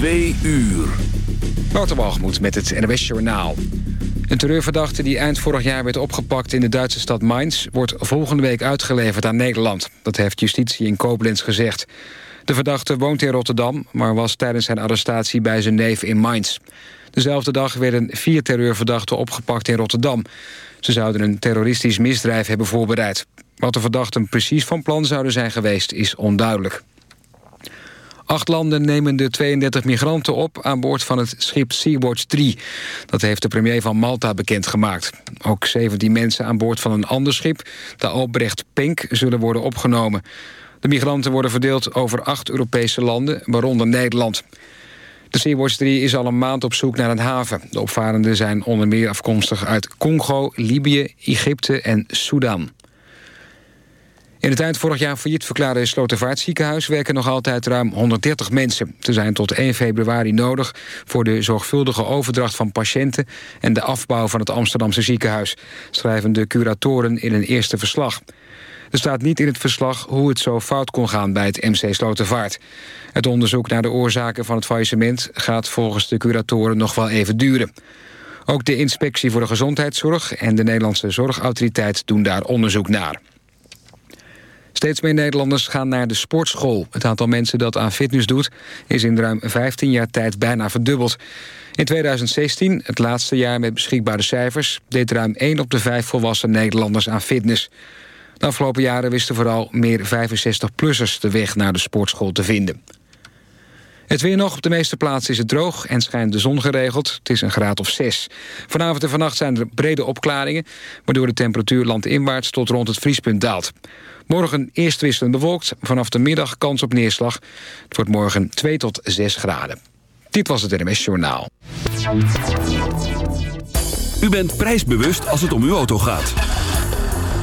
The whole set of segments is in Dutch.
Twee uur. Waterbalgemoed met het NWS Journaal. Een terreurverdachte die eind vorig jaar werd opgepakt in de Duitse stad Mainz... wordt volgende week uitgeleverd aan Nederland. Dat heeft justitie in Koblenz gezegd. De verdachte woont in Rotterdam, maar was tijdens zijn arrestatie bij zijn neef in Mainz. Dezelfde dag werden vier terreurverdachten opgepakt in Rotterdam. Ze zouden een terroristisch misdrijf hebben voorbereid. Wat de verdachten precies van plan zouden zijn geweest is onduidelijk. Acht landen nemen de 32 migranten op aan boord van het schip Sea-Watch 3. Dat heeft de premier van Malta bekendgemaakt. Ook 17 mensen aan boord van een ander schip, de Albrecht Pink, zullen worden opgenomen. De migranten worden verdeeld over acht Europese landen, waaronder Nederland. De Sea-Watch 3 is al een maand op zoek naar een haven. De opvarenden zijn onder meer afkomstig uit Congo, Libië, Egypte en Sudan. In het eind vorig jaar failliet verklaarde Slotervaartziekenhuis... werken nog altijd ruim 130 mensen. Ze zijn tot 1 februari nodig voor de zorgvuldige overdracht van patiënten... en de afbouw van het Amsterdamse ziekenhuis... schrijven de curatoren in een eerste verslag. Er staat niet in het verslag hoe het zo fout kon gaan bij het MC Slotervaart. Het onderzoek naar de oorzaken van het faillissement... gaat volgens de curatoren nog wel even duren. Ook de Inspectie voor de Gezondheidszorg en de Nederlandse Zorgautoriteit doen daar onderzoek naar. Steeds meer Nederlanders gaan naar de sportschool. Het aantal mensen dat aan fitness doet... is in ruim 15 jaar tijd bijna verdubbeld. In 2016, het laatste jaar met beschikbare cijfers... deed ruim 1 op de 5 volwassen Nederlanders aan fitness. De afgelopen jaren wisten vooral meer 65-plussers... de weg naar de sportschool te vinden. Het weer nog. Op de meeste plaatsen is het droog en schijnt de zon geregeld. Het is een graad of 6. Vanavond en vannacht zijn er brede opklaringen... waardoor de temperatuur landinwaarts tot rond het vriespunt daalt. Morgen eerst wisselend bewolkt. Vanaf de middag kans op neerslag. Het wordt morgen 2 tot 6 graden. Dit was het NMS Journaal. U bent prijsbewust als het om uw auto gaat.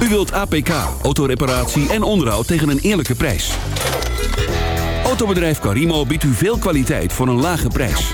U wilt APK, autoreparatie en onderhoud tegen een eerlijke prijs. Autobedrijf Carimo biedt u veel kwaliteit voor een lage prijs.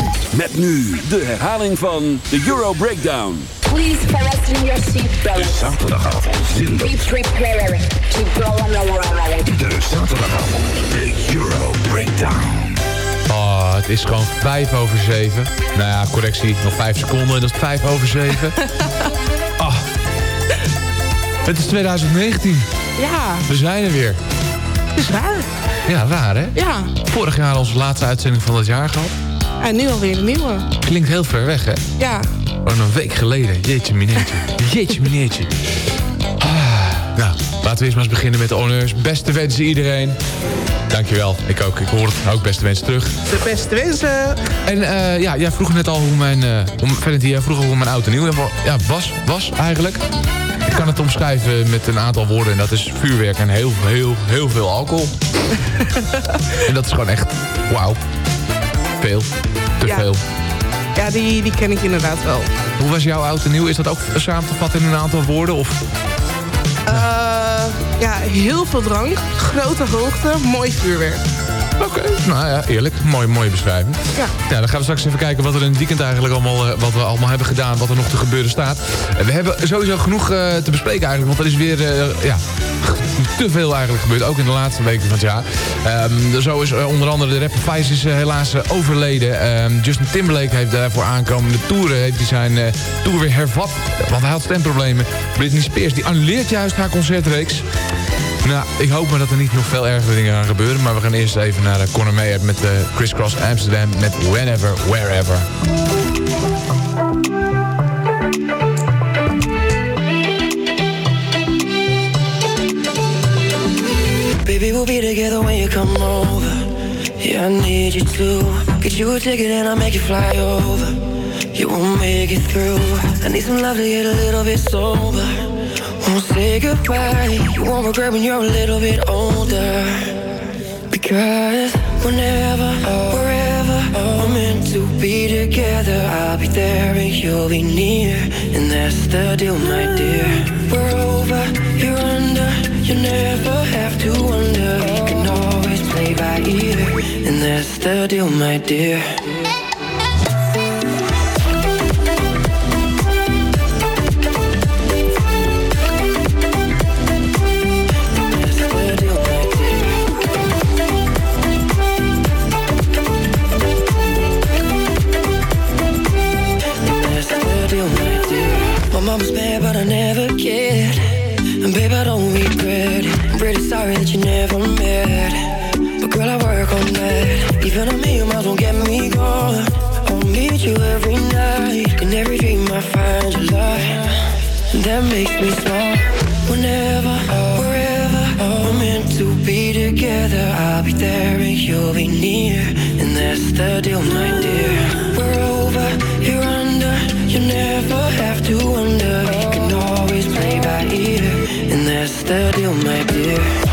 Met nu de herhaling van de Euro Breakdown. Please fasten your seatbelt. De zaterdagavond zinder. Be prepared to go on the De zaterdagavond, de Euro Breakdown. Oh, het is gewoon 5 over 7. Nou ja, correctie, nog 5 seconden, dat is 5 over 7. oh. Het is 2019. Ja. We zijn er weer. Het is raar. Ja, raar hè? Ja. Vorig jaar onze laatste uitzending van het jaar gehad. En nu alweer een nieuwe. Klinkt heel ver weg, hè? Ja. Gewoon een week geleden. Jeetje, mineetje. Jeetje, mineetje. Ah, nou, laten we eerst maar eens beginnen met de honneurs. Beste wensen iedereen. Dankjewel. Ik ook. Ik hoor het ook. Beste wensen terug. De beste wensen. En uh, ja, jij vroeg net al hoe mijn... Uh, hoe, Valentin, jij vroeg hoe mijn auto nieuw ja, was, was eigenlijk. ik kan het omschrijven met een aantal woorden. En dat is vuurwerk en heel, heel, heel veel alcohol. en dat is gewoon echt, wauw. Veel. Te Ja. veel. Ja, die, die ken ik inderdaad wel. Hoe was jouw oud en nieuw? Is dat ook samen te vatten in een aantal woorden? Of Eh, ja, heel veel drank, grote hoogte, mooi vuurwerk. Oké, nou ja, eerlijk. Mooi, mooie beschrijving. Ja. Ja, dan gaan we straks even kijken wat er in het weekend eigenlijk allemaal, eh, wat we allemaal hebben gedaan, wat er nog te gebeuren staat. We hebben sowieso genoeg eh, te bespreken eigenlijk, want er is weer eh, ja, te veel eigenlijk gebeurd, ook in de laatste weken van het jaar. Ehm, zo is onder andere de rapper Vice is helaas overleden. Ehm, Justin Timberlake heeft daarvoor aankomende toeren heeft hij zijn tour weer hervat, want hij had stemproblemen. Britney Spears die annuleert juist haar concertreeks. Nou, ik hoop maar dat er niet nog veel ergere dingen gaan gebeuren. Maar we gaan eerst even naar uh, Conor Mayer met uh, Criss Cross Amsterdam met Whenever, Wherever. Baby, we'll be together when you come over. Yeah, I need you to get you a ticket and I'll make you fly over. You won't make it through. I need some love to get a little bit sober. Won't say goodbye. You won't regret when you're a little bit older. Because whenever, wherever we're meant to be together, I'll be there and you'll be near. And that's the deal, my dear. We're over, you're under. You never have to wonder. We can always play by ear. And that's the deal, my dear. My mom's mad, but I never cared. And babe, I don't regret it. I'm pretty sorry that you never met. But girl, I work on that. Even a million miles won't get me gone. I'll meet you every night. In every dream, I find your. And that makes me smile. Whenever, wherever, we're meant to be together. I'll be there and you'll be near. And that's the deal, my dear. We're over, you're under. You never have to wonder. We can always play by ear. And that's the deal, my dear.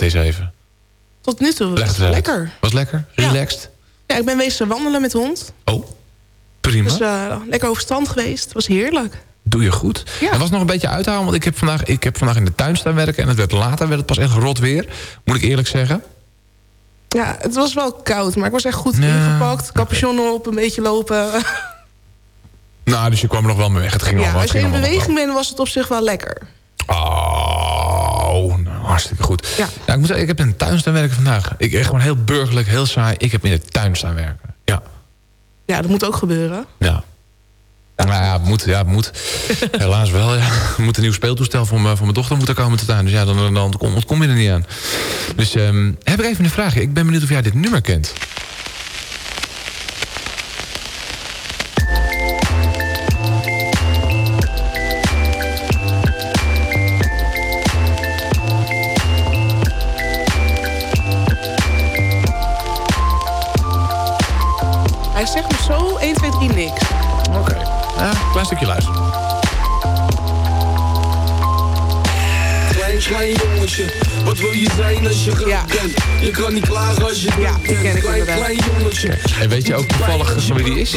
Eens even. Tot nu toe was Leg het uit. lekker. Was lekker? Relaxed? Ja, ik ben wezen wandelen met de hond. Oh, prima. Dus eh, lekker over strand geweest. was heerlijk. Doe je goed. Ja. Er was nog een beetje uithouden, want ik heb, vandaag, ik heb vandaag in de tuin staan werken... en het werd later werd het pas echt rot weer. Moet ik eerlijk zeggen. Ja, het was wel koud, maar ik was echt goed Ja, ingepakt. Capuchon op, een beetje lopen. Nou, dus je kwam er nog wel mee weg. Het ging ja, als je in beweging bent, was het op zich wel lekker. Oh, hartstikke goed. Ja. Ja. ik moet zeggen, ik heb in de tuin staan werken vandaag. Ik gewoon heel burgerlijk, heel saai. Ik heb in de tuin staan werken. Ja, Ja, dat moet ook gebeuren. ja. Nou ja, het moet, ja, het moet. Helaas wel, ja. Er moet een nieuw speeltoestel voor, mijn- voor mijn dochter moeten komen te tuin. Dus ja, dan, dan, dan kom, kom je er niet aan. Dus ehm, heb ik even een vraagje. Ik ben benieuwd of jij dit nummer kent. Zo 1, 2, 3 niks. Oké. Ja, klein stukje luisteren. When klein jongetje. Wat wil je zijn als je groot Ja. bent? Je kan niet klagen als je Ja, die ken bent. ik Klein, inderdaad. klein jongetje. En weet je ook toevallig wie die is?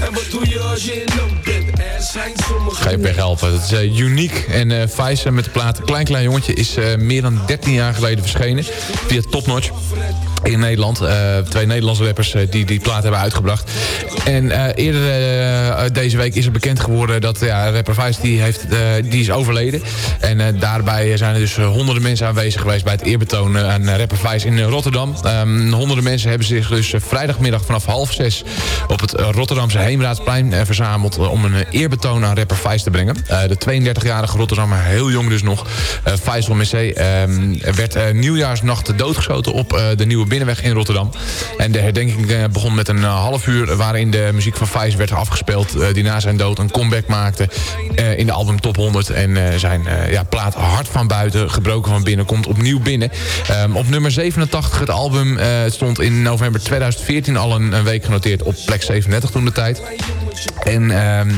En wat doe je als je in bent? Er zijn sommige Ga je weghelpen. Het is eh, uniek. En eh Vice met de plaat Klein Klein Jongetje is eh, meer dan 13 jaar geleden verschenen. Via Topnotch. In Nederland. Eh, twee Nederlandse rappers die die plaat hebben uitgebracht. En eh, eerder eh, deze week is er bekend geworden dat ja, rapper Vice die heeft, eh, die is overleden. En eh, daarbij zijn er dus eh, honderden mensen aanwezig geweest bij het eerbetoon eh, aan rapper Vice in eh, Rotterdam. Ehm, honderden mensen hebben zich dus eh, vrijdagmiddag vanaf half zes op het eh, Rotterdamse Heemraadsplein eh, verzameld eh, om een eh, eerbetoon aan rapper Vice te brengen. Eh, de 32-jarige Rotterdammer, heel jong dus nog, eh Faisal Messé, ehm, werd eh, nieuwjaarsnacht doodgeschoten op eh, de Nieuwe Binnenweg in Rotterdam. En de herdenking eh, begon met een eh, half uur waarin de muziek van Vice werd afgespeeld, eh, die na zijn dood een comeback maakte eh, in de album Top 100. En eh, zijn ja, plaat Hard van Buiten, Gebroken van Binnen, komt opnieuw binnen. Ehm, op nummer 87, het album stond in november 2014 al een, week genoteerd op plek 37 toen de tijd. En ehm,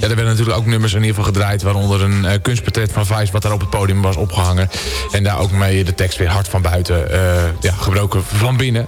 ja, er werden natuurlijk ook nummers in ieder geval gedraaid... waaronder een kunstportret van Vice wat daar op het podium was opgehangen. En daar ook mee de tekst weer hard van buiten, ja, gebroken van binnen,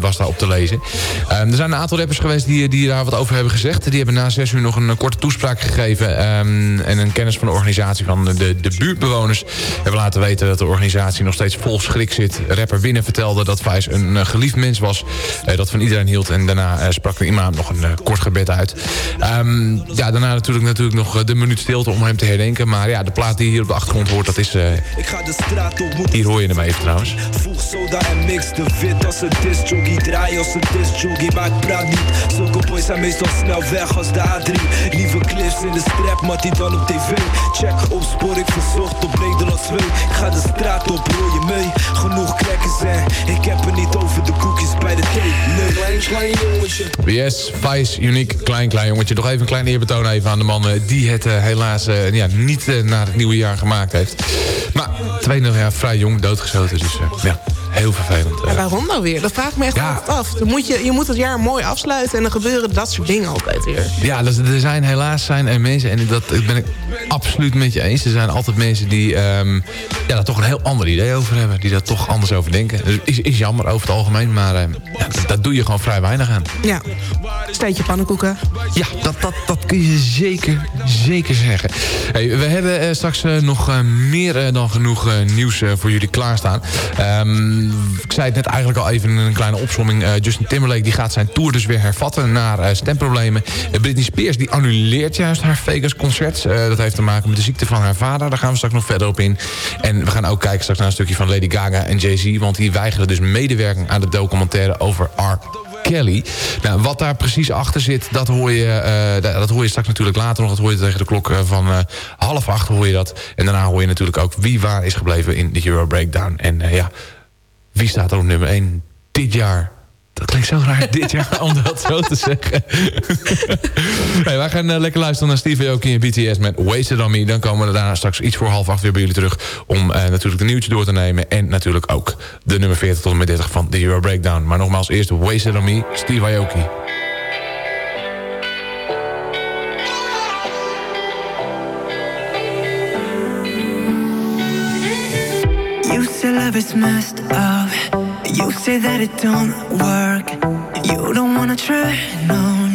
was daar op te lezen. Ehm, er zijn een aantal rappers geweest die daar wat over hebben gezegd. Die hebben na zes uur nog een eh, korte toespraak gegeven... ehm, en een kennis van de organisatie van de, de buurtbewoners... hebben laten weten dat de organisatie nog steeds vol schrik zit. Rapper Winnen vertelde dat Vice een eh, geliefd mens was... eh, dat van iedereen hield. En daarna sprak de imam nog een kort gebed uit. Ehm, ja, daarna natuurlijk, natuurlijk nog de minuut stilte om hem te herdenken. Maar ja, de plaat die hier op de achtergrond hoort, dat is... Ik ga de straat op, hier hoor je hem even trouwens. Voeg soda en mix de wit als een discjockey Draai als een discjockey, maar ik praat niet Zulke boys zijn meestal snel weg als de A3 Lieve clips in de strap, maar die dan op tv. Check, opspoor ik verzocht op Nederland 2 Ik ga de straat op, hoor je mee? Genoeg crackers en ik heb het niet over de koekjes bij de thee. Nee, klein, klein jongetje. Yes, Vice, uniek, klein, klein jongetje. Nog even een klein eerbetoon even aan de man die het eh, helaas eh, ja, niet eh, naar het nieuwe jaar gemaakt heeft. Maar 22 jaar vrij jong, doodgeschoten. Dus ja, heel vervelend. Maar waarom nou weer? Dat vraag ik me echt Ja. af. Dan moet je, je moet het jaar mooi afsluiten en dan gebeuren dat soort dingen altijd weer. Ja, dus er zijn helaas zijn er mensen, en dat ben ik absoluut met je eens. Er zijn altijd mensen die ehm, ja, daar toch een heel ander idee over hebben. Die daar toch anders over denken. Dus is, is jammer over het algemeen, maar ehm, ja, dat, dat doe je gewoon vrij weinig aan. Ja. Steentje pannenkoeken. Ja, dat, dat, dat kun je zeker, zeker zeggen. Hey, we hebben eh, straks eh, nog eh, meer dan genoeg nieuws voor jullie klaarstaan. Ehm, ik zei het net eigenlijk al even in een kleine opsomming. Eh, Justin Timberlake die gaat zijn tour dus weer hervatten naar eh, stemproblemen. Eh, Britney Spears die annuleert juist haar Vegas concert. Dat heeft te maken met de ziekte van haar vader. Daar gaan we straks nog verder op in. En we gaan ook kijken straks naar een stukje van Lady Gaga en Jay-Z. Want die weigeren dus medewerking aan de documentaire over R. Kelly. Nou, wat daar precies achter zit, dat hoor je, dat hoor je straks natuurlijk later nog. Dat hoor je tegen de klok van half acht hoor je dat. En daarna hoor je natuurlijk ook wie waar is gebleven in de Euro Breakdown. En ja, wie staat er op nummer 1 dit jaar? Dat klinkt zo raar, dit jaar, om dat zo te zeggen. hey, wij gaan eh, lekker luisteren naar Steve Aoki en BTS met Wasted On Me. Dan komen we daarna straks iets voor half acht weer bij jullie terug... om eh, natuurlijk de nieuwtje door te nemen. En natuurlijk ook de nummer 40 tot en met 30 van de Euro Breakdown. Maar nogmaals, eerst Wasted On Me, Steve Aoki. You say love is messed up. You say that it don't work. You don't wanna try, no,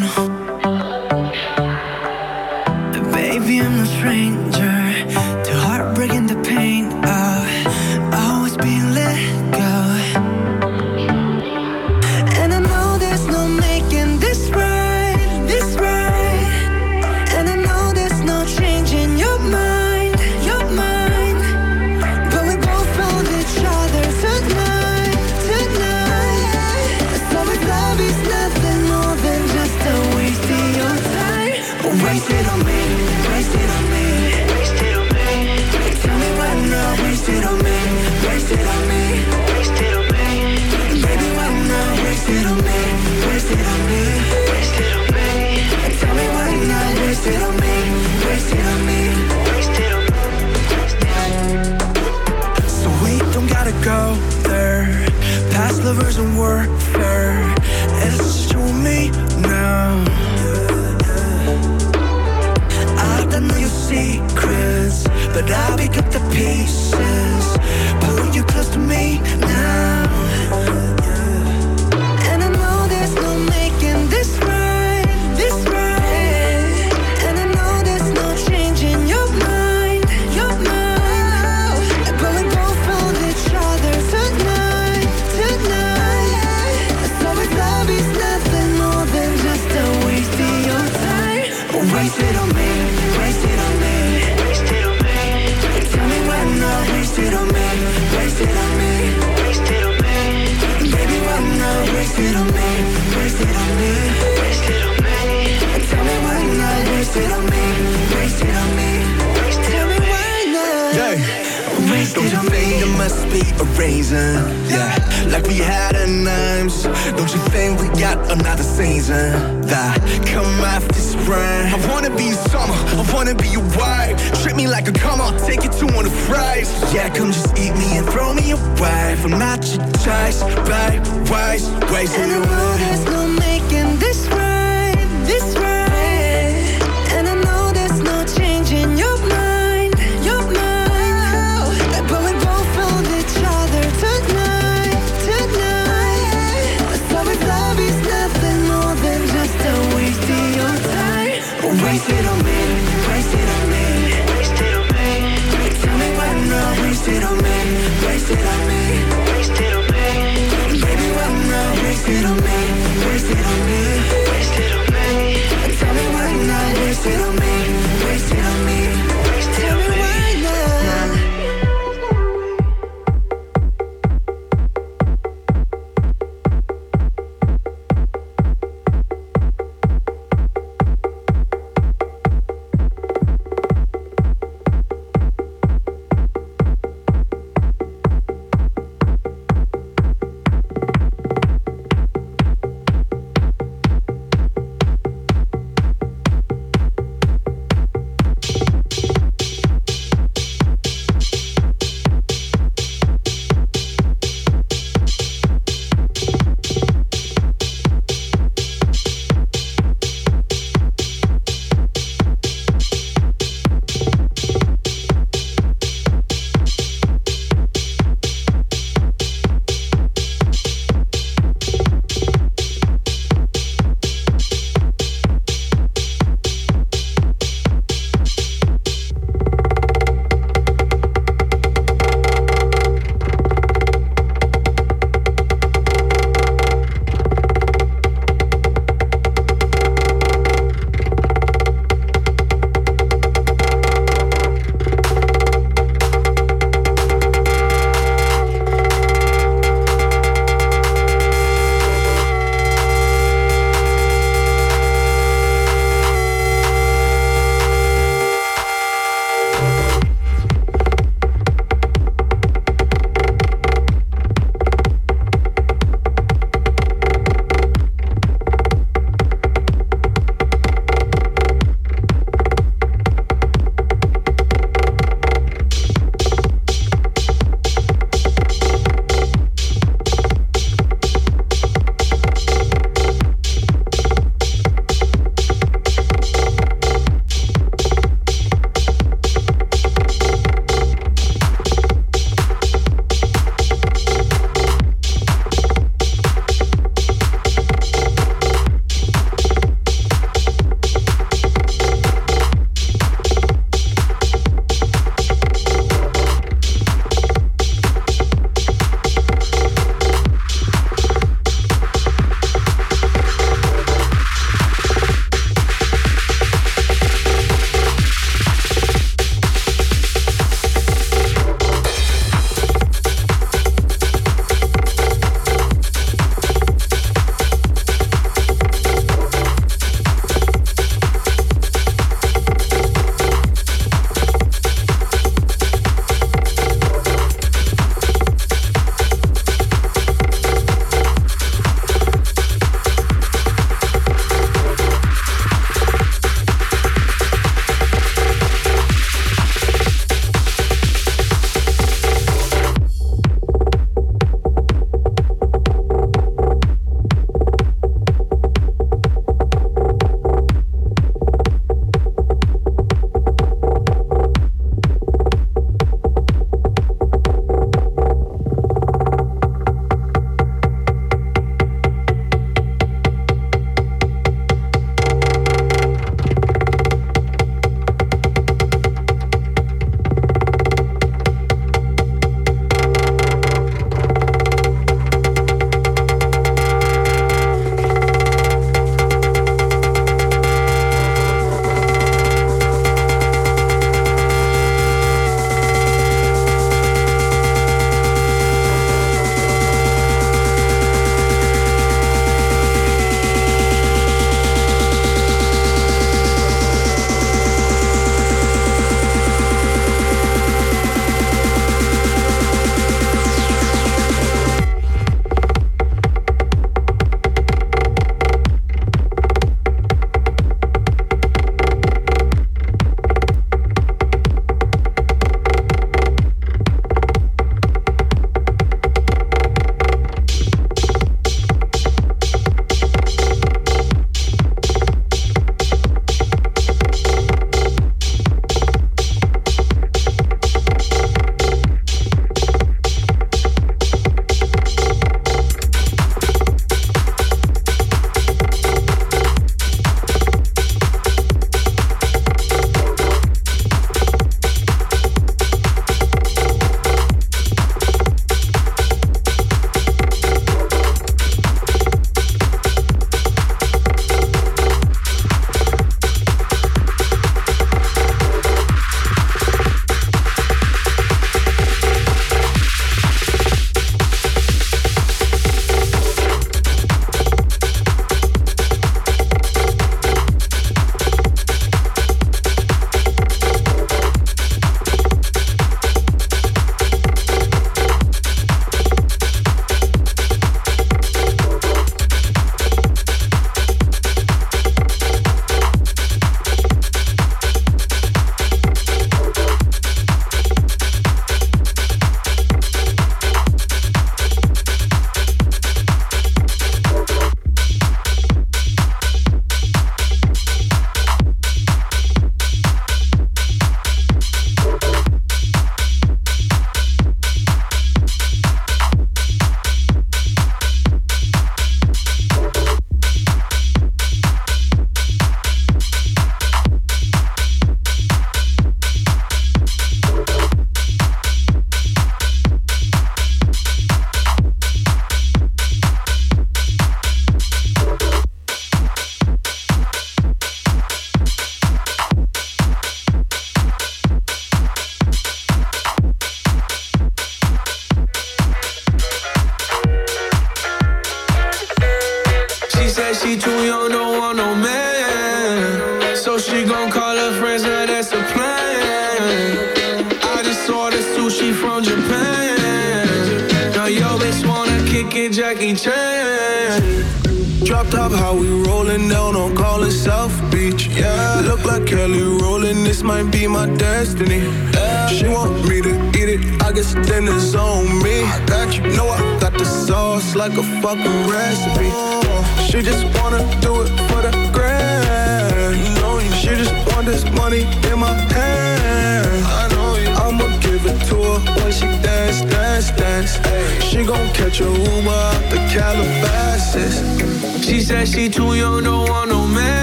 the pieces. Must be a reason? Yeah, like we had a names. Don't you think we got another season? That come after spring. I wanna be summer, I wanna be your wife. Treat me like a comer, take you to one of the fries. Yeah, come just eat me and throw me away. I'm not your choice, babe. Wise, wasted And I know there's no making Pero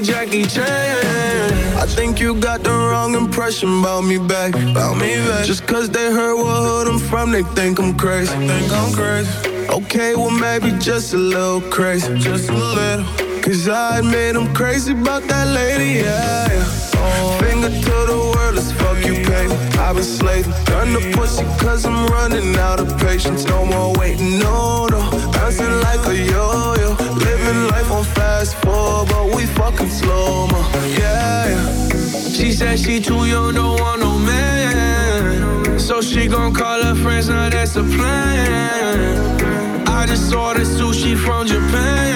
Jackie Chan. I think you got the wrong impression about me back. About me back. Just cause they heard what hood I'm from, they think I'm crazy. Think I'm crazy. Okay, well maybe just a little crazy. Just a little. Cause I admit I'm crazy about that lady, yeah. yeah. Finger to the world, let's fuck you, pay. I've been slaving. Done the pussy cause I'm running out of patience. No more waiting, no, no. Bouncing like a yo-yo. Living life on fast forward, but we fucking slow mo. Yeah, yeah. She said she too young, don't want no man. So she gon' call her friends, now that's a plan. I just ordered sushi from Japan.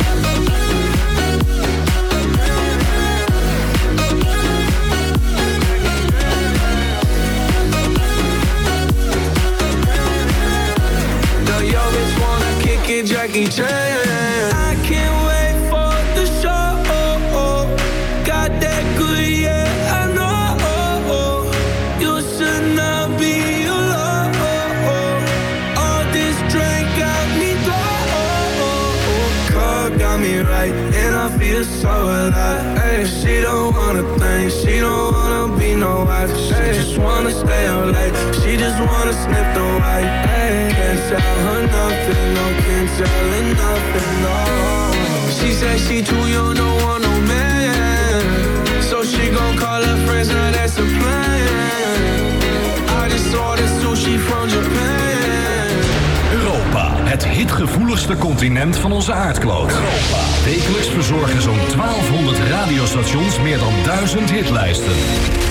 Jackie Chan. I can't wait for the show. Got that good, yeah, I know. You should not be alone. All this drink got me low. Car got me right, and I feel so alive. No wife. She just wanna stay up late, she just wanna sniff the white. Can't tell her nothing, no, can't tell her nothing, no. She said she too young, don't want no man. So she gon' call her friends, now that's a plan. I just ordered sushi from Japan. Europa, het hitgevoeligste continent van onze aardkloot. Europa. Wekelijks verzorgen zo'n 1200 radiostations meer dan 1000 hitlijsten.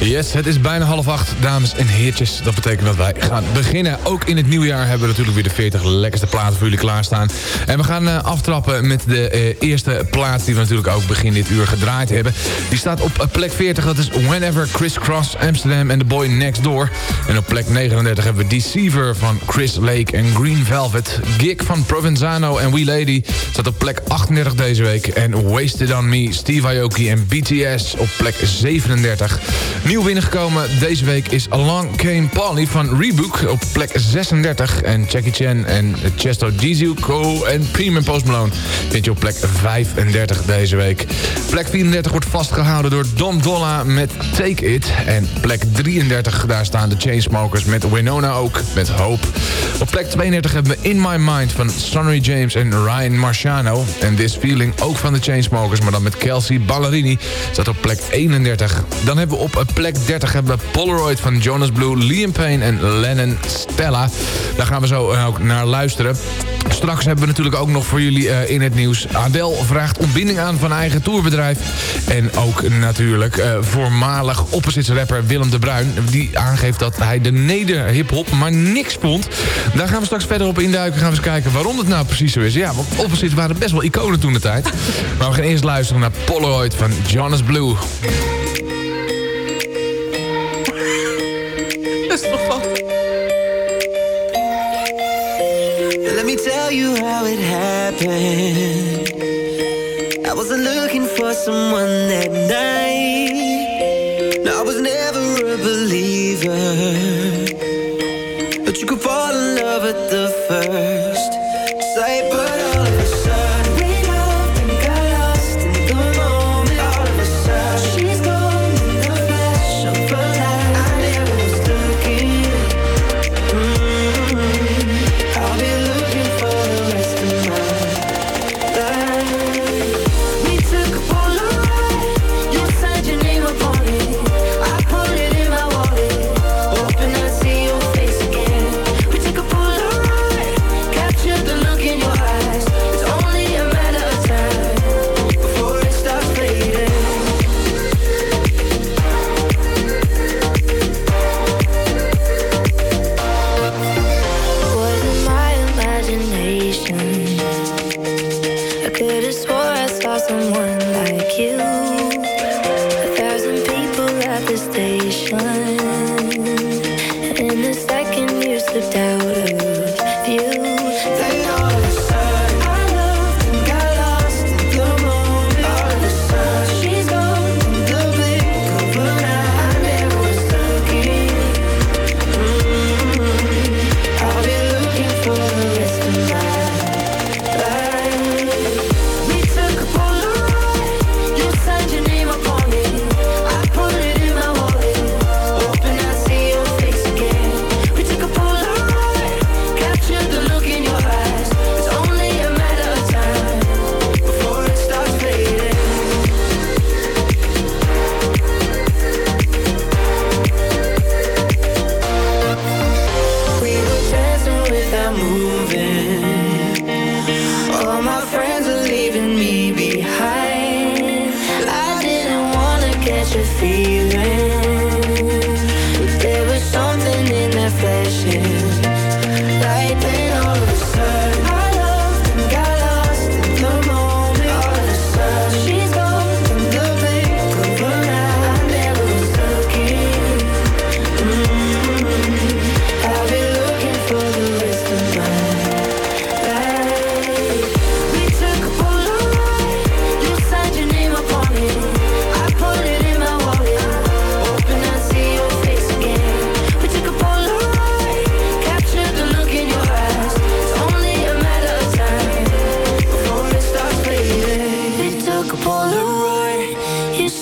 Yes, het is bijna half acht, dames en heertjes. Dat betekent dat wij gaan beginnen. Ook in het nieuwjaar hebben we natuurlijk weer de 40 lekkerste platen voor jullie klaarstaan. En we gaan uh, aftrappen met de uh, eerste plaat die we natuurlijk ook begin dit uur gedraaid hebben. Die staat op uh, plek 40, dat is Whenever Chris Cross, Amsterdam en The Boy Next Door. En op plek 39 hebben we Deceiver van Chris Lake en Green Velvet. Gig van Provenzano en We Lady staat op plek 38 deze week. En Wasted On Me, Steve Aoki en BTS op plek 37. Nieuw binnengekomen deze week is Along Came Polly van Rebook op plek 36. En Jackie Chan en Chesto Jizuko en en Post Malone vind je op plek 35 deze week. Plek 34 wordt vastgehouden door Dom Dolla met Take It. En plek 33, daar staan de Chainsmokers met Winona ook, met Hope. Op plek 32 hebben we In My Mind van Sonny James en Ryan Marciano. En This Feeling ook van de Chainsmokers, maar dan met Kelsey Ballerini. Staat op plek 31. Dan hebben we op plek 30 hebben we Polaroid van Jonas Blue, Liam Payne en Lennon Stella. Daar gaan we zo ook naar luisteren. Straks hebben we natuurlijk ook nog voor jullie uh, in het nieuws. Adele vraagt ontbinding aan van eigen tourbedrijf. En ook natuurlijk uh, voormalig opposites rapper Willem de Bruin. Die aangeeft dat hij de neder-hiphop maar niks vond. Daar gaan we straks verder op induiken. Gaan we eens kijken waarom het nou precies zo is. Ja, want opposites waren best wel iconen toen de tijd. Maar we gaan eerst luisteren naar Polaroid van Jonas Blue. You how it happened. I wasn't looking for someone that night. No, I was never a believer. But you could fall in love at the first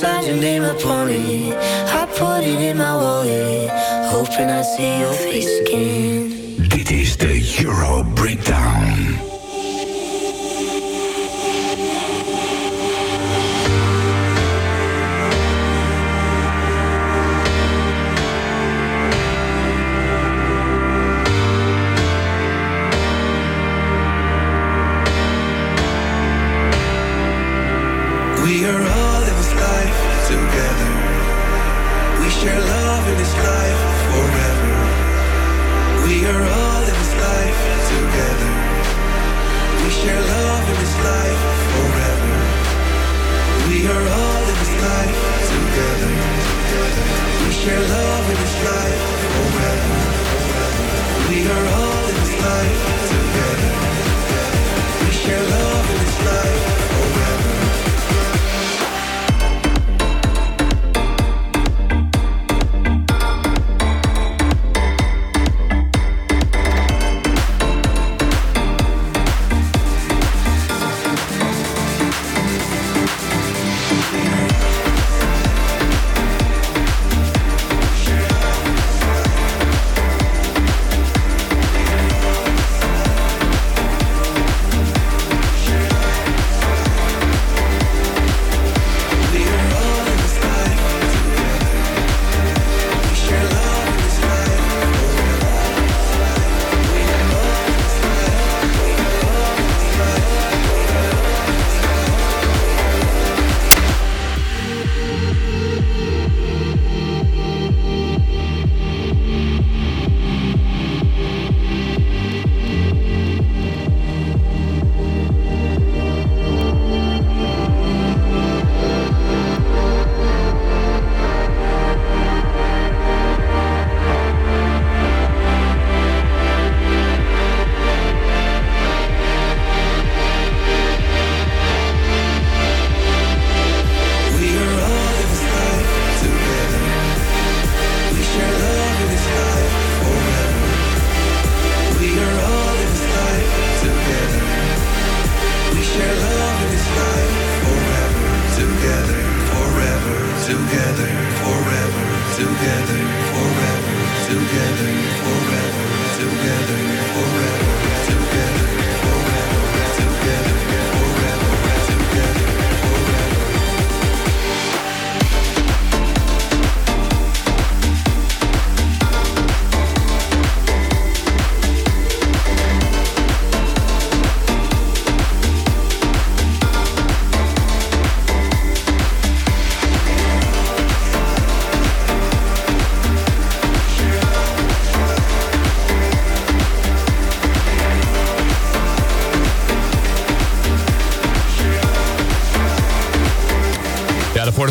signed your name upon it. I put it in my wallet, hoping I see your face again. Dit is de Euro Breakdown.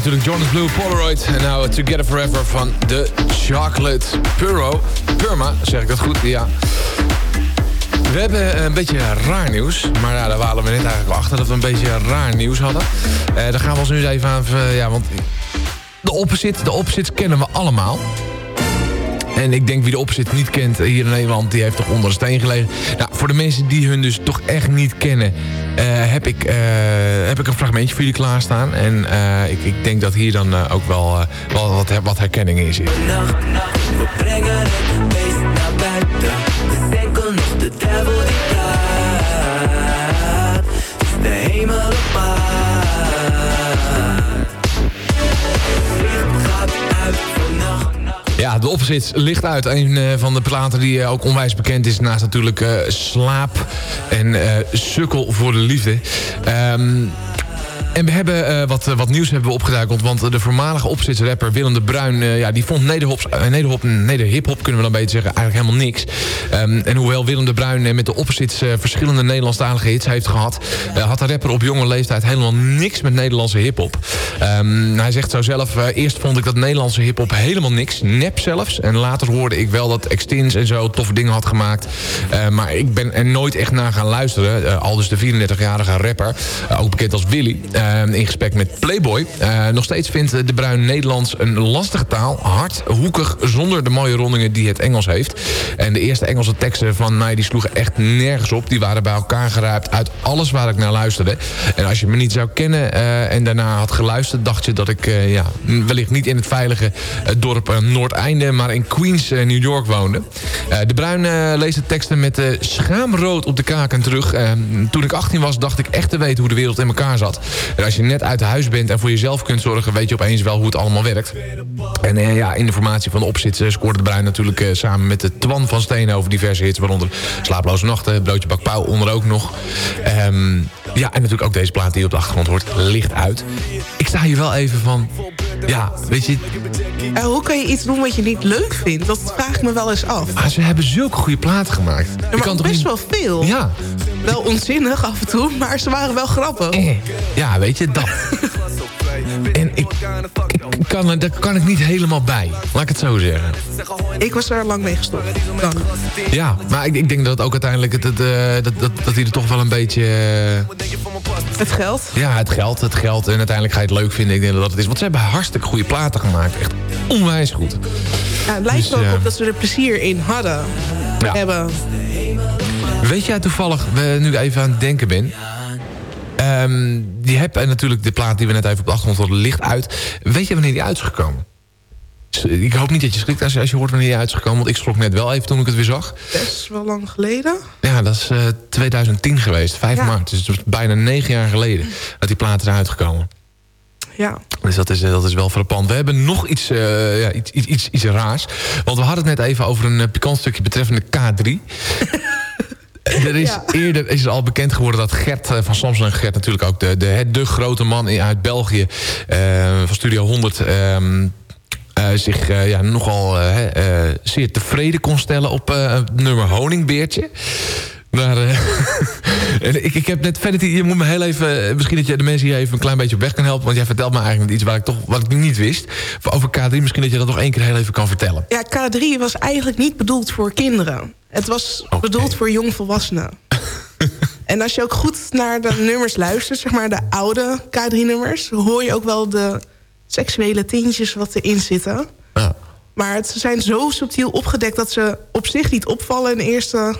Natuurlijk Jonas Blue, Polaroid. En nou Together Forever van The Chocolate Puro. Purma, zeg ik dat goed? Ja. We hebben een beetje raar nieuws. Maar ja, daar waren we net eigenlijk al achter dat we een beetje raar nieuws hadden. Uh, daar gaan we ons nu eens even aan... Uh, ja, want de opposite, de opposite kennen we allemaal. En ik denk wie de opzet niet kent hier in Nederland... die heeft toch onder een steen gelegen. Nou, voor de mensen die hun dus toch echt niet kennen... Uh, heb, ik, uh, heb ik een fragmentje voor jullie klaarstaan. En uh, ik, ik denk dat hier dan ook wel, wel wat, wat herkenning in zit. De opzit ligt uit. Een uh, van de platen die uh, ook onwijs bekend is... naast natuurlijk uh, Slaap en Sukkel voor de Liefde. Um, en we hebben uh, wat, wat nieuws hebben we opgeduikeld. Want de voormalige opzitsrapper Willem de Bruin... Uh, ja, die vond nederhop, nederhop, nederhiphop, kunnen we dan beter zeggen, eigenlijk helemaal niks. Um, en hoewel Willem de Bruin met de opzits verschillende Nederlandstalige hits heeft gehad... had de rapper op jonge leeftijd helemaal niks met Nederlandse hiphop. Um, hij zegt zo zelf... eerst vond ik dat Nederlandse hiphop helemaal niks. Nep zelfs. En later hoorde ik wel dat Extins en zo toffe dingen had gemaakt. maar ik ben er nooit echt naar gaan luisteren. al dus de 34-jarige rapper. ook bekend als Willy... Uh, in gesprek met Playboy. Uh, nog steeds vindt de Bruin Nederlands een lastige taal. Hard, hoekig, zonder de mooie rondingen die het Engels heeft. En de eerste Engelse teksten van mij die sloegen echt nergens op. Die waren bij elkaar geruipt uit alles waar ik naar luisterde. En als je me niet zou kennen uh, en daarna had geluisterd... dacht je dat ik ja, wellicht niet in het veilige dorp Noordeinde... maar in Queens, New York woonde. de Bruin leest de teksten met schaamrood op de kaken terug. toen ik 18 was dacht ik echt te weten hoe de wereld in elkaar zat. En als je net uit huis bent en voor jezelf kunt zorgen... weet je opeens wel hoe het allemaal werkt. En uh, ja, in de formatie van de opzit scoorde de Bruin natuurlijk uh, samen met de Twan van Stenen... over diverse hits, waaronder Slaaploze Nachten, Broodje Bak Pauw onder ook nog. Um, ja, en natuurlijk ook deze plaat die op de achtergrond hoort, licht uit. Ik sta hier wel even van... Ja, weet je... Hoe kan je iets doen wat je niet leuk vindt? Dat vraag ik me wel eens af. Ah, ze hebben zulke goede platen gemaakt. Ja, maar kan toch best niet... wel veel. Ja. Wel onzinnig af en toe, maar ze waren wel grappig. Eh, ja, weet je, dat. en ik, ik kan, daar kan ik niet helemaal bij. Laat ik het zo zeggen. Ik was er lang mee gestopt. Ja, maar ik, ik denk dat ook uiteindelijk... Het, het, uh, dat, dat, dat hij er toch wel een beetje... Uh, het geld? Ja, het geld, het geld. En uiteindelijk ga je het leuk vinden. Ik denk dat het is. Want ze hebben hartstikke goede platen gemaakt. Echt onwijs goed. Ja, het lijkt dus, wel op dat ze er plezier in hadden. Ja. Hebben. Weet jij toevallig, we nu even aan het denken ben... Um, die heb en natuurlijk de plaat die we net even op de achtergrond hadden, licht uit. Weet je wanneer die uit is gekomen? Ik hoop niet dat je schrikt als je, als je hoort wanneer die uit is gekomen. Want ik schrok net wel even toen ik het weer zag. Best wel lang geleden. Ja, dat is uh, 2010 geweest. 5 ja. maart. Dus het was bijna negen jaar geleden dat die plaat is uitgekomen. Ja. Dus dat is, dat is wel frappant. We hebben nog iets, uh, ja, iets, iets, iets raars. Want we hadden het net even over een pikant stukje betreffende K3. Er is ja. eerder is al bekend geworden dat Gert van Samson en Gert natuurlijk ook de, de, de grote man uit België uh, van Studio 100 um, uh, zich uh, ja, nogal zeer tevreden kon stellen op het nummer Honingbeertje. Maar, en ik, ik heb net verder, je moet me heel even, misschien dat je de mensen hier even een klein beetje op weg kan helpen. Want jij vertelt me eigenlijk iets waar ik toch, wat ik niet wist. Over K3, misschien dat je dat nog één keer heel even kan vertellen. Ja, K3 was eigenlijk niet bedoeld voor kinderen. Het was okay. bedoeld voor jongvolwassenen. en als je ook goed naar de nummers luistert, zeg maar de oude K3-nummers... hoor je ook wel de seksuele tintjes wat erin zitten. Ja. Maar het, ze zijn zo subtiel opgedekt dat ze op zich niet opvallen... in de eerste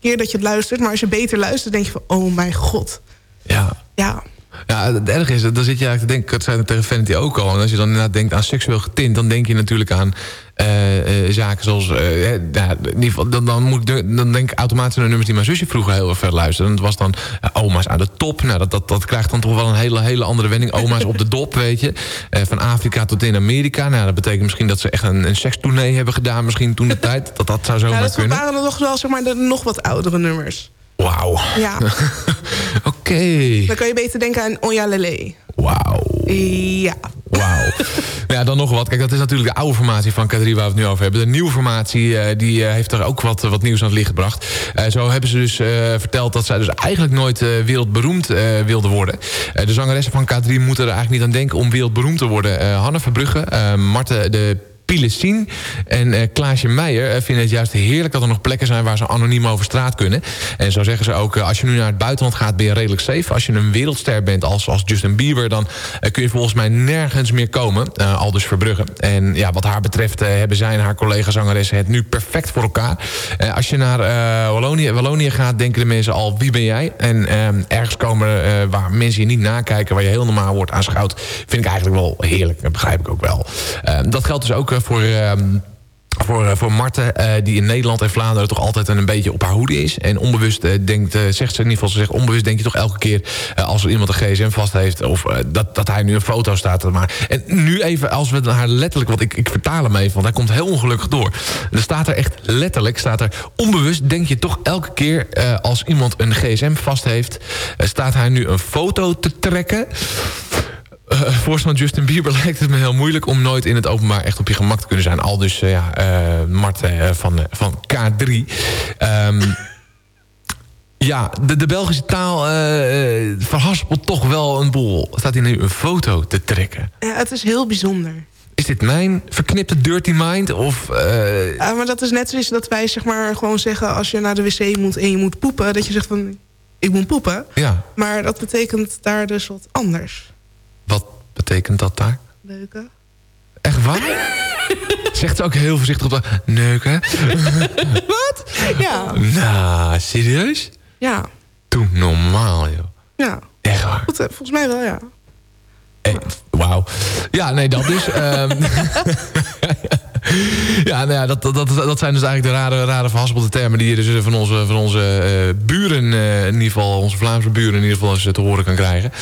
keer dat je het luistert. Maar als je beter luistert, denk je van, oh mijn god. Ja. Ja. Ja, het erg is, dan zit je eigenlijk te denken... dat zei tegen Vanity ook al. En als je dan inderdaad denkt aan seksueel getint... dan denk je natuurlijk aan uh, uh, zaken zoals... Uh, ja, in ieder geval, dan, dan, moet ik, dan denk ik automatisch aan de nummers... die mijn zusje vroeger heel erg ver luisterde. En dat was dan oma's aan de top. Nou, dat, dat, dat krijgt dan toch wel een hele, hele andere wending. Oma's op de dop, weet je. van Afrika tot in Amerika. Nou, dat betekent misschien dat ze echt een, een sekstournee hebben gedaan... misschien toen de tijd. Dat, dat zou zomaar ja, dat kunnen. waren er nog wel zeg maar, de nog wat oudere nummers. Wauw. Ja. Oké. Okay. Dan kan je beter denken aan Oya Lele. Wauw. Ja. Wauw. ja, dan nog wat. Kijk, dat is natuurlijk de oude formatie van K3 waar we het nu over hebben. De nieuwe formatie eh, die eh, heeft er ook wat, wat nieuws aan het licht gebracht. Eh, zo hebben ze dus eh, verteld dat zij dus eigenlijk nooit eh, wereldberoemd eh, wilden worden. Eh, de zangeressen van K3 moeten er eigenlijk niet aan denken om wereldberoemd te worden. Eh, Hanne Verbrugge, eh Marten de Pilesien en eh, Klaasje Meijer eh, vinden het juist heerlijk dat er nog plekken zijn waar ze anoniem over straat kunnen. En zo zeggen ze ook, eh, als je nu naar het buitenland gaat ben je redelijk safe. Als je een wereldster bent als, als Justin Bieber, dan kun je volgens mij nergens meer komen. Eh Aldus Verbrugge. En ja, wat haar betreft hebben zij en haar collega-zangeressen het nu perfect voor elkaar. Als je naar Wallonië, Wallonië gaat, denken de mensen al, wie ben jij? En ergens komen waar mensen je niet nakijken, waar je heel normaal wordt aanschouwd, vind ik eigenlijk wel heerlijk. Dat begrijp ik ook wel. Dat geldt dus ook eh, voor... ehm, voor, eh, voor Marten, eh, die in Nederland en Vlaanderen toch altijd een beetje op haar hoede is. En onbewust eh, denkt, zegt ze in ieder geval, ze zegt onbewust denk je toch elke keer als er iemand een gsm vast heeft of dat, dat hij nu een foto staat. Maar, en nu even als we haar letterlijk, want ik, ik vertaal hem even, want hij komt heel ongelukkig door. Er staat er echt letterlijk, staat er onbewust denk je toch elke keer als iemand een gsm vast heeft, staat hij nu een foto te trekken. Uh, Justin Bieber lijkt het me heel moeilijk... om nooit in het openbaar echt op je gemak te kunnen zijn. Al dus, uh, ja, uh, Mart uh, van, van K3. Um, ja, de, de Belgische taal verhaspelt toch wel een boel. Staat hier nu een foto te trekken? Ja, het is heel bijzonder. Is dit mijn verknipte dirty mind? Of, ja, maar dat is net zoals dat wij zeg maar gewoon zeggen... als je naar de wc moet en je moet poepen... dat je zegt van, ik moet poepen. Ja. Maar dat betekent daar dus wat anders. Wat betekent dat daar? Neuken. Echt waar? Zegt ze ook heel voorzichtig op de neuken. Wat? Ja. Nou, serieus? Ja. Doe normaal, joh. Ja. Echt waar? Goed, volgens mij wel, ja. Hey, Wauw. Ja, nee, dat dus. um, ja, nou ja dat, dat, dat zijn dus eigenlijk de rare, rare verhaspelde termen... die je dus van onze, van onze uh, buren, uh, in ieder geval... onze Vlaamse buren in ieder geval eens te horen kan krijgen.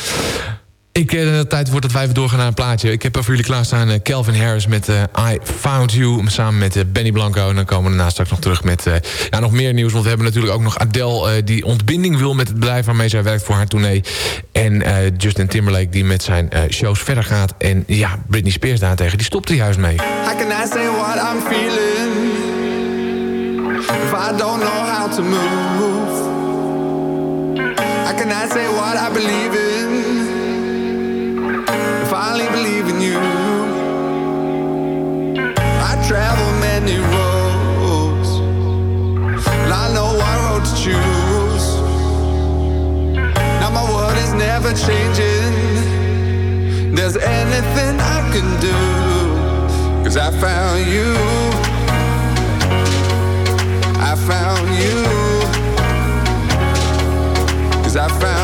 Ik, uh, tijd wordt dat wij even doorgaan naar een plaatje. Ik heb voor jullie klaarstaan uh, Harris met uh, I Found You... samen met Benny Blanco. En dan komen we daarna straks nog terug met ja, nog meer nieuws. Want we hebben natuurlijk ook nog Adele... die ontbinding wil met het bedrijf waarmee zij werkt voor haar tournee. En Justin Timberlake die met zijn shows verder gaat. En ja, Britney Spears daartegen, die stopt er juist mee. How can I say what I'm feeling If I don't know how to move How can I say what I believe in finally believe in you. I travel many roads, I know road to choose. Now my world is never changing. There's anything I can do, cause I found you. I found you. Cause I found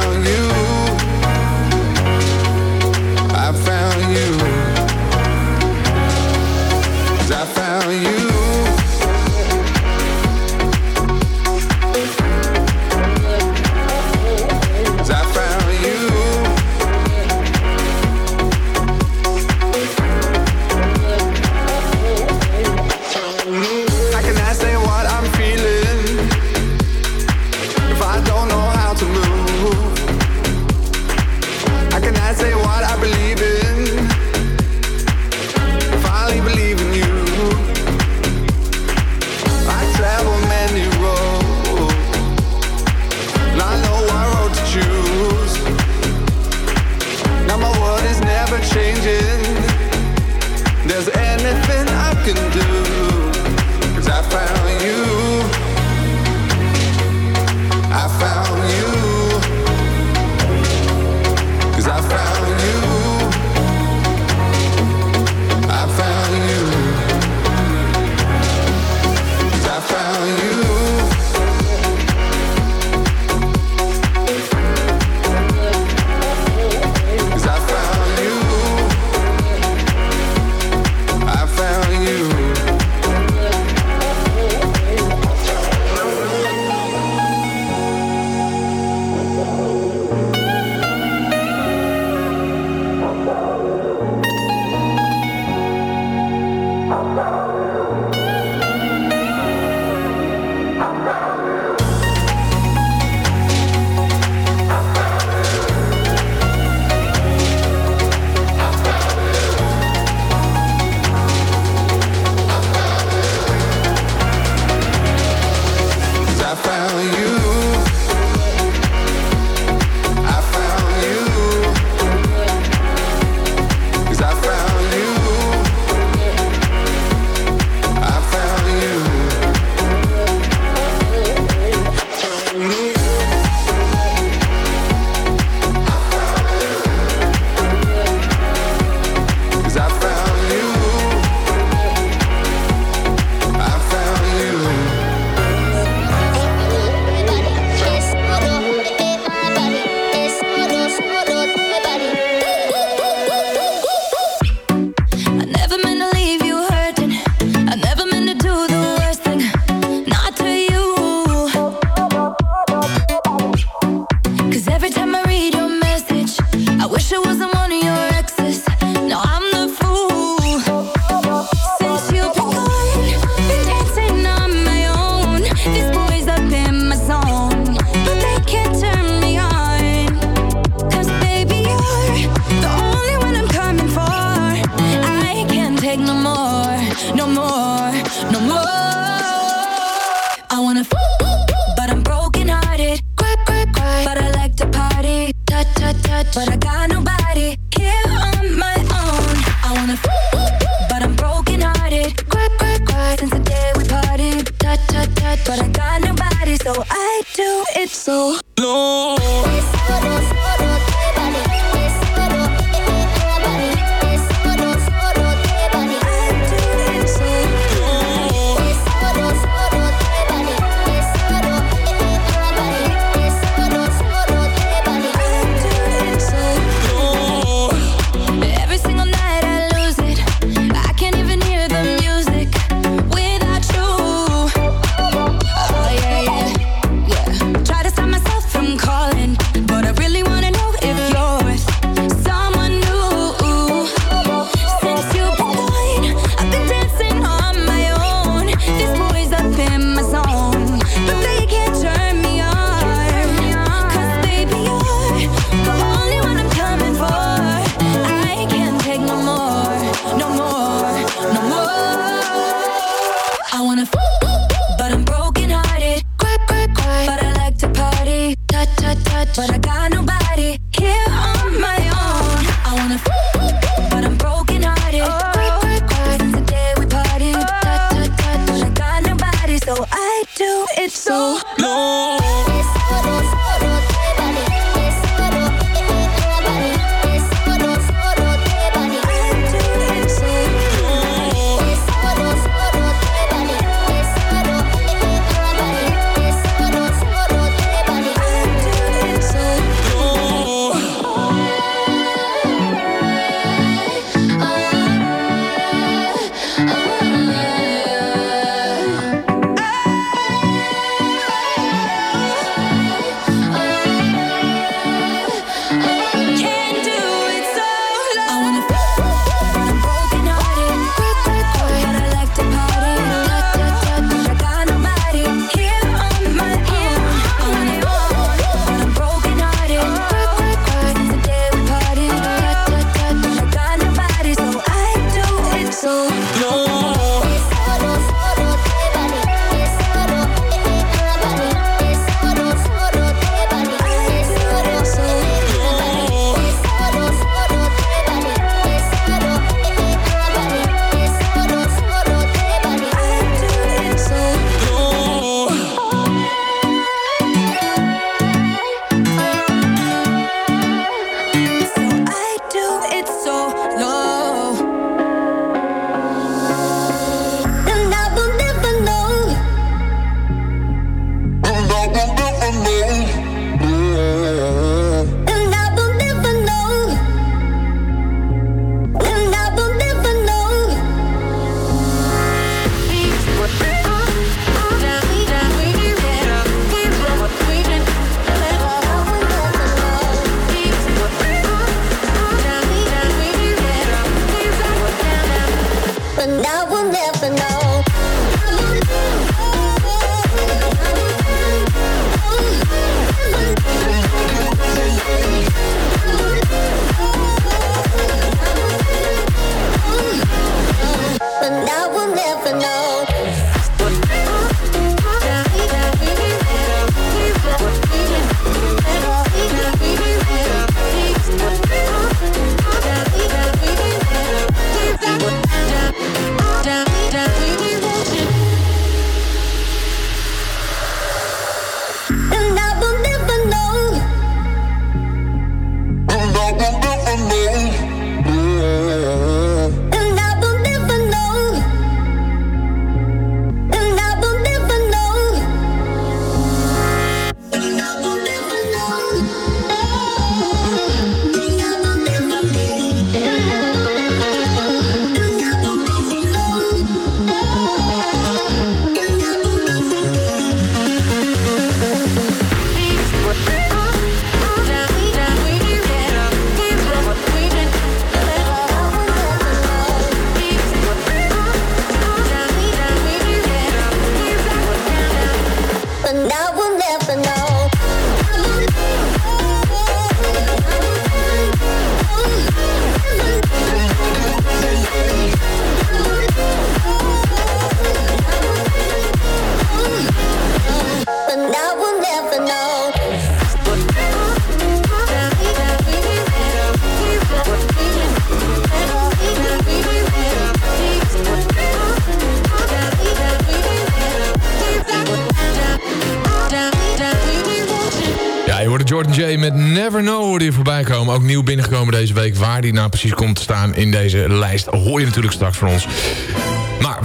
deze week. Waar die nou precies komt te staan in deze lijst... hoor je natuurlijk straks van ons.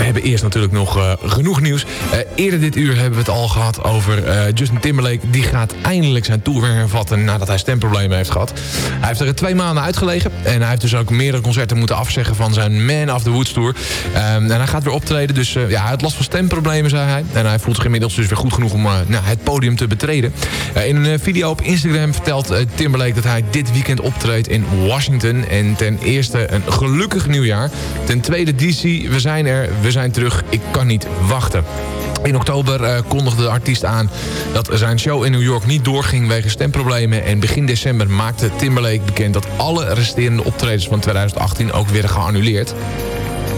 Hebben eerst natuurlijk nog uh, genoeg nieuws. Uh, eerder dit uur hebben we het al gehad over uh, Justin Timberlake. Die gaat eindelijk zijn tour weer hervatten nadat hij stemproblemen heeft gehad. Hij heeft er twee maanden uitgelegen. En hij heeft dus ook meerdere concerten moeten afzeggen van zijn Man of the Woods tour. Um, en hij gaat weer optreden. Dus ja, had last van stemproblemen, zei hij. En hij voelt zich inmiddels dus weer goed genoeg om nou, het podium te betreden. in een video op Instagram vertelt Timberlake dat hij dit weekend optreedt in Washington. En ten eerste een gelukkig nieuwjaar. Ten tweede DC, we zijn er we zijn terug, ik kan niet wachten. In oktober uh, kondigde de artiest aan dat zijn show in New York niet doorging wegens stemproblemen. En begin december maakte Timberlake bekend dat alle resterende optredens van 2018 ook werden geannuleerd.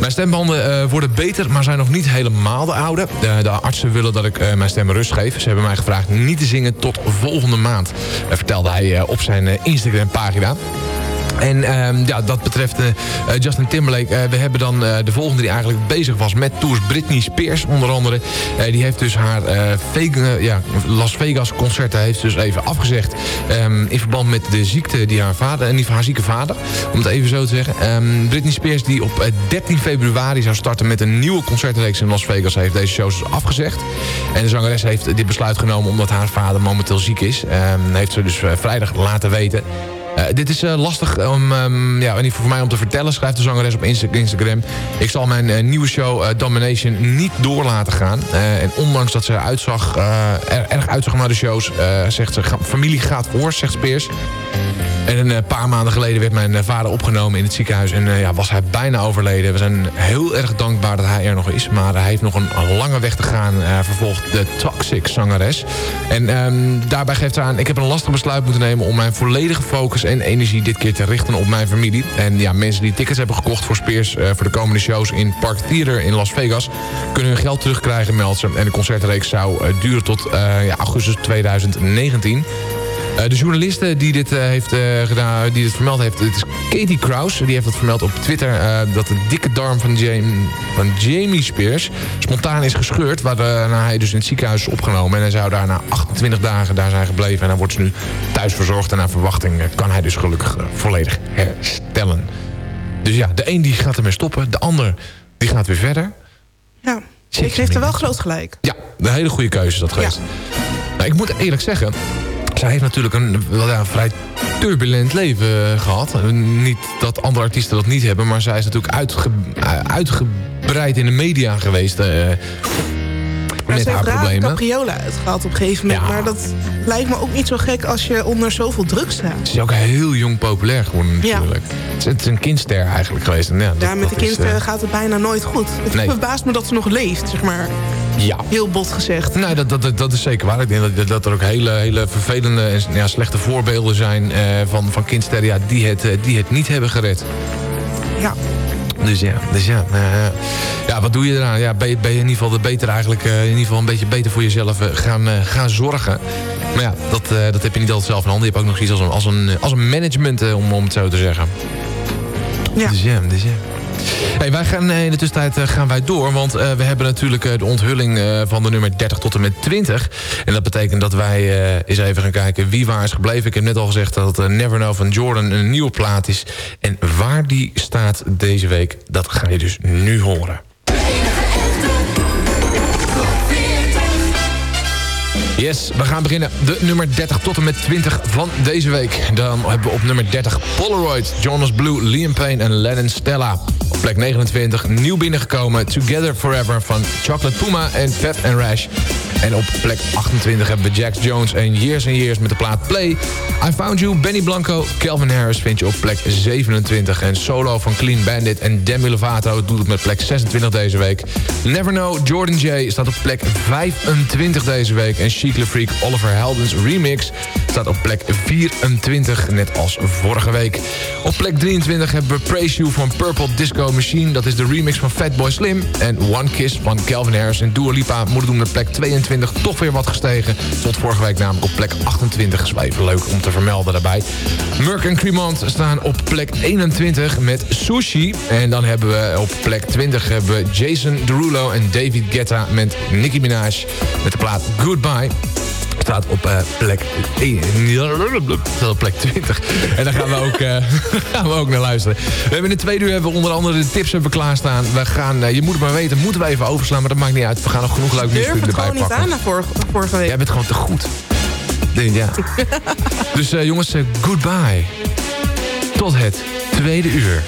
Mijn stembanden uh, worden beter, maar zijn nog niet helemaal de oude. De, de artsen willen dat ik uh, mijn stem rust geef. Ze hebben mij gevraagd niet te zingen tot volgende maand. vertelde hij op zijn Instagram pagina. En um, ja, dat betreft uh, Justin Timberlake. Uh, we hebben dan de volgende die eigenlijk bezig was met tours. Britney Spears onder andere. die heeft dus haar Vega, ja, Las Vegas concerten heeft dus even afgezegd. Um, in verband met de ziekte die haar vader, en niet haar zieke vader. Om het even zo te zeggen. Um, Britney Spears die op 13 februari zou starten met een nieuwe concertreeks in Las Vegas. Heeft deze shows dus afgezegd. En de zangeres heeft dit besluit genomen omdat haar vader momenteel ziek is. heeft ze dus vrijdag laten weten. Uh, dit is uh, lastig om, um, ja, niet voor mij om te vertellen, schrijft de zangeres op Insta Instagram. Ik zal mijn uh, nieuwe show Domination niet door laten gaan. en ondanks dat ze uitzag, er, erg uitzag naar de shows, zegt ze, familie gaat voor, zegt Spears. En een paar maanden geleden werd mijn vader opgenomen in het ziekenhuis. En ja, was hij bijna overleden. We zijn heel erg dankbaar dat hij er nog is. Maar hij heeft nog een lange weg te gaan. vervolgt de Toxic zangeres. En um, daarbij geeft ze aan... Ik heb een lastig besluit moeten nemen om mijn volledige focus en energie dit keer te richten op mijn familie. En ja, mensen die tickets hebben gekocht voor Spears... Uh, voor de komende shows in Park Theater in Las Vegas... kunnen hun geld terugkrijgen, meldt ze. En de concertreeks zou uh, duren tot uh, ja, augustus 2019. Uh, de journaliste die dit, uh, heeft, uh, gedaan, die dit vermeld heeft, het is Katie Kraus. Die heeft het vermeld op Twitter dat de dikke darm van, Jamie, van Jamie Spears spontaan is gescheurd. Waarna hij dus in het ziekenhuis is opgenomen. En hij zou daar na 28 dagen daar zijn gebleven. En dan wordt ze nu thuis verzorgd. En naar verwachting kan hij dus gelukkig volledig herstellen. Dus ja, de een die gaat ermee stoppen. De ander die gaat weer verder. Ja, ik heeft er wel groot gelijk. Ja, een hele goede keuze is dat geweest. Ja. Nou, ik moet eerlijk zeggen zij heeft natuurlijk een, wel, ja, vrij turbulent leven gehad. Niet dat andere artiesten dat niet hebben... maar zij is natuurlijk uitge, uitgebreid in de media geweest... Uh, maar met ze haar problemen. capriola uitgehaald op een gegeven moment. Ja. Maar dat lijkt me ook niet zo gek als je onder zoveel druk staat. Ze is ook heel jong populair geworden natuurlijk. Ja. Het is een kindster eigenlijk geweest. En ja, dat, ja, met de kindster uh, gaat het bijna nooit goed. Het nee. verbaast me dat ze nog leeft, zeg maar. Ja. Heel bot gezegd. Nee, dat, dat, dat is zeker waar. Ik denk dat, dat er ook hele, hele vervelende en ja, slechte voorbeelden zijn... Uh, van, van kindsterren ja, die, het, uh, die het niet hebben gered. Ja. Dus ja, dus ja, uh, ja, wat doe je eraan? Ja, ben, je, ben je in ieder geval beter eigenlijk, uh, in ieder geval een beetje beter voor jezelf uh, gaan, gaan zorgen. Maar ja, dat, dat heb je niet altijd zelf in handen. Je hebt ook nog iets als een, als een, als een management, om, om het zo te zeggen. Ja. Dus ja, dus ja. Hey, wij gaan in de tussentijd uh, gaan wij door. Want uh, we hebben natuurlijk uh, de onthulling van de nummer 30 tot en met 20. En dat betekent dat wij eens even gaan kijken wie waar is gebleven. Ik heb net al gezegd dat Never Know van Jordan een nieuwe plaat is. En waar die staat deze week, dat ga je dus nu horen. Yes, we gaan beginnen. De nummer 30 tot en met 20 van deze week. Dan hebben we op nummer 30 Polaroid, Jonas Blue, Liam Payne en Lennon Stella. Op plek 29 nieuw binnengekomen Together Forever van Chocolate Puma en Fat and Rash. En op plek 28 hebben we Jax Jones en Years and Years met de plaat Play. I Found You, Benny Blanco, Calvin Harris vind je op plek 27. En solo van Clean Bandit en Demi Lovato doet het met plek 26 deze week. Never Know, Jordan J staat op plek 25 deze week. En Chic Freak, Oliver Heldens remix staat op plek 24, net als vorige week. Op plek 23 hebben we Praise You van Purple Disco Machine. Dat is de remix van Fatboy Slim. En One Kiss van Calvin Harris en Dua Lipa moeten doen met plek 22 toch weer wat gestegen. Tot vorige week namelijk op plek 28. Is wel even leuk om te vermelden daarbij. Merck en Cremant staan op plek 21 met Sushi. En dan hebben we op plek 20 hebben we Jason Derulo en David Guetta met Nicki Minaj. Met de plaat Goodbye. Staat op uh, plek, eh, plek 20. En daar gaan we, ook, eh, gaan we ook naar luisteren. We hebben in de tweede uur hebben we onder andere de tips hebben klaarstaan. We gaan, je moet het maar weten, moeten we even overslaan. Maar dat maakt niet uit. We gaan nog genoeg leuk nieuws erbij pakken. Ik gewoon. Jij bent gewoon te goed. Ja. dus jongens, goodbye. Tot het tweede uur.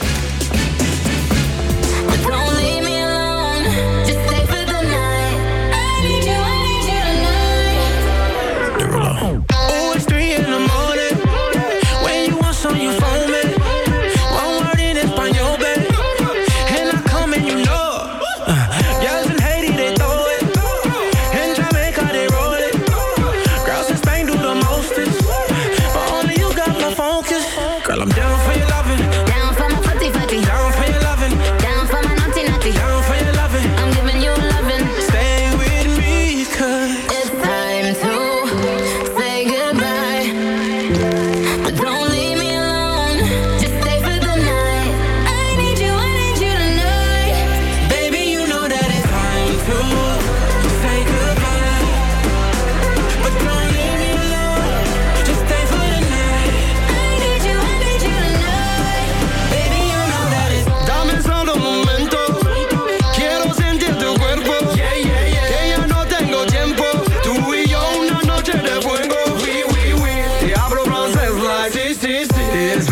crazy. Eles